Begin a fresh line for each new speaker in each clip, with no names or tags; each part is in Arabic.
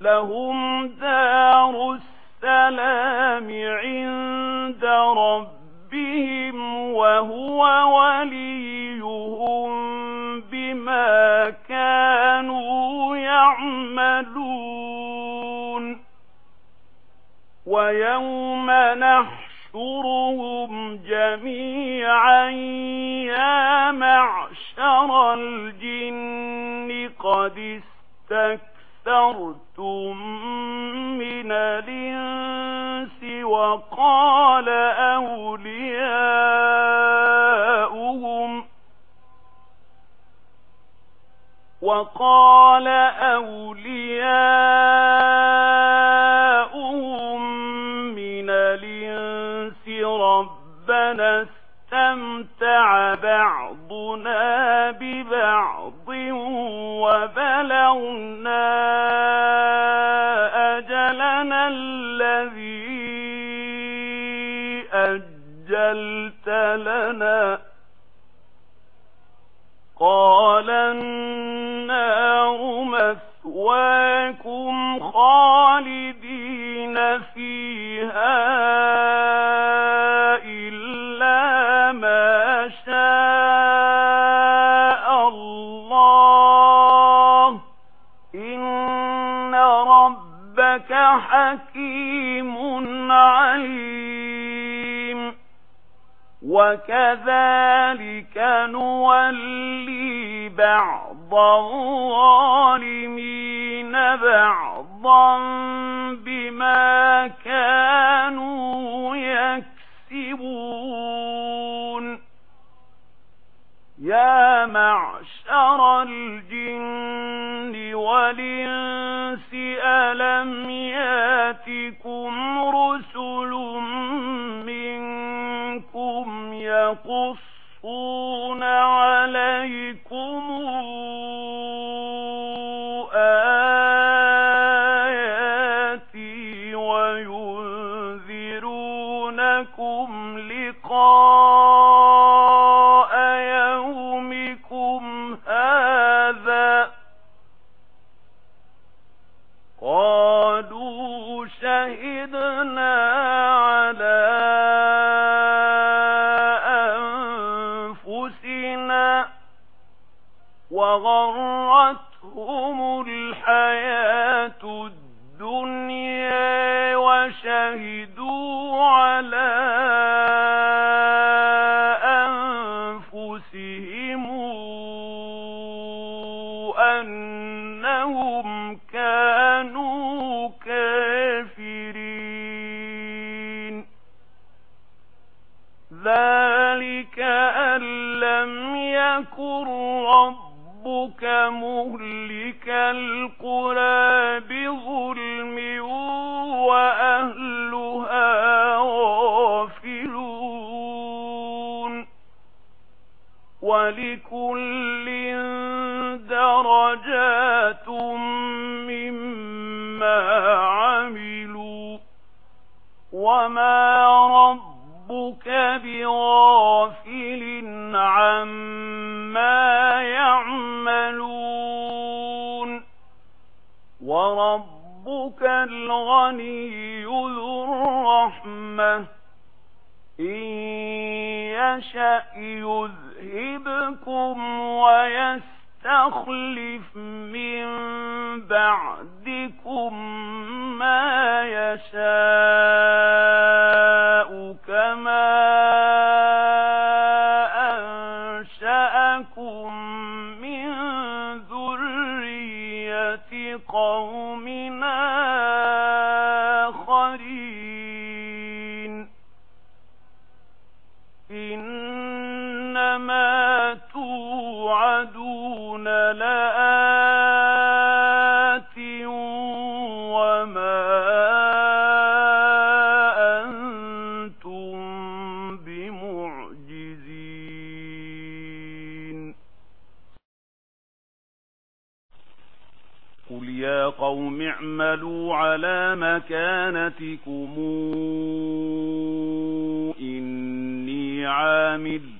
لهم دار السلام عند ربهم وهو وليهم بما كانوا يعملون ويوم نحشرهم جميعا يا معشر الجن قد استكبروا استكثرتم من الإنس وقال أولياؤهم وقال أولياؤهم سبحان الذي أجلت لنا. قال حكيم عليم. وكذلك نولي بعض الظالمين بعضا بما كان يقصون عليكم آياتي وينذرونكم لقاء يومكم هذا قالوا شهدنا وغرتهم الحياة الدنيا وشهدوا على أنفسهم أنهم كانوا كافرين. ذلك أن لم يكن رب ربك مهلك القرى بظلم وأهلها غافلون. ولكل درجات مما عملوا وما إن يشأ يذهبكم ويستخلف من بعدكم ما يشاء كما ما توعدون لآت وما أنتم بمعجزين. قل يا قوم اعملوا على مكانتكم إني عامل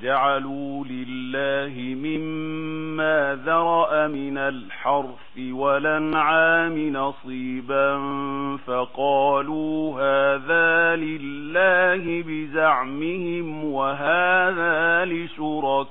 وجعلوا لله مما ذرأ من الحرف ولنعام نصيبا فقالوا هذا لله بزعمهم وهذا لشركائنا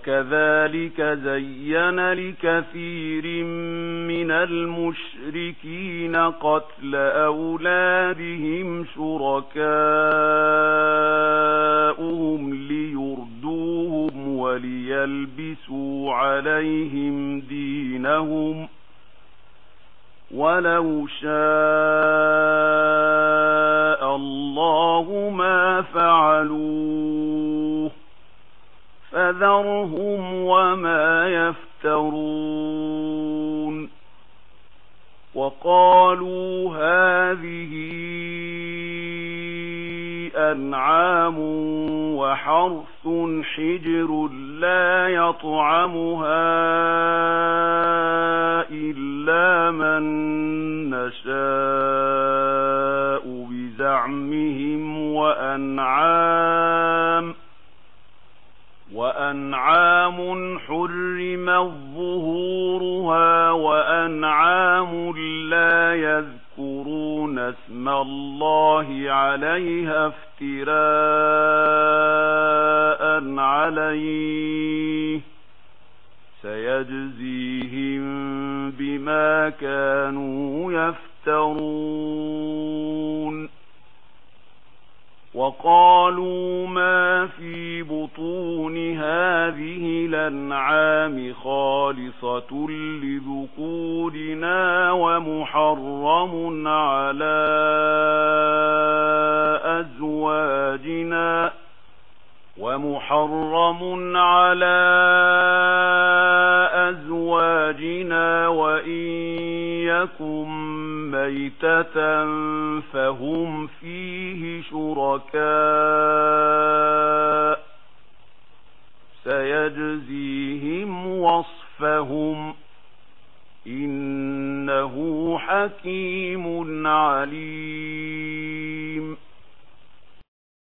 وكذلك زين لكثير من المشركين قتل أولادهم شركاؤهم ليردوهم وليلبسوا عليهم دينهم ولو شاء فَذَرْهُمْ وَمَا يَفْتَرُونَ وَقَالُوا هَذِهِ أَنْعَامٌ وَحَرْثٌ حِجْرٌ لَّا يَطْعَمُهَا إِلَّا مَن نَّشَاءُ بِزَعْمِهِمْ وَأَنْعَامٌ وأنعام حرم ظهورها وأنعام لا يذكرون اسم الله عليها افتراء عليه سيجزيهم بما كانوا يفترون وقالوا ما في بطون هذه لنعام خالصة لذكورنا ومحرم على أزواجنا ومحرم على أزواجنا ميتة فهم فيه شركاء سيجزيهم وصفهم إنه حكيم عليم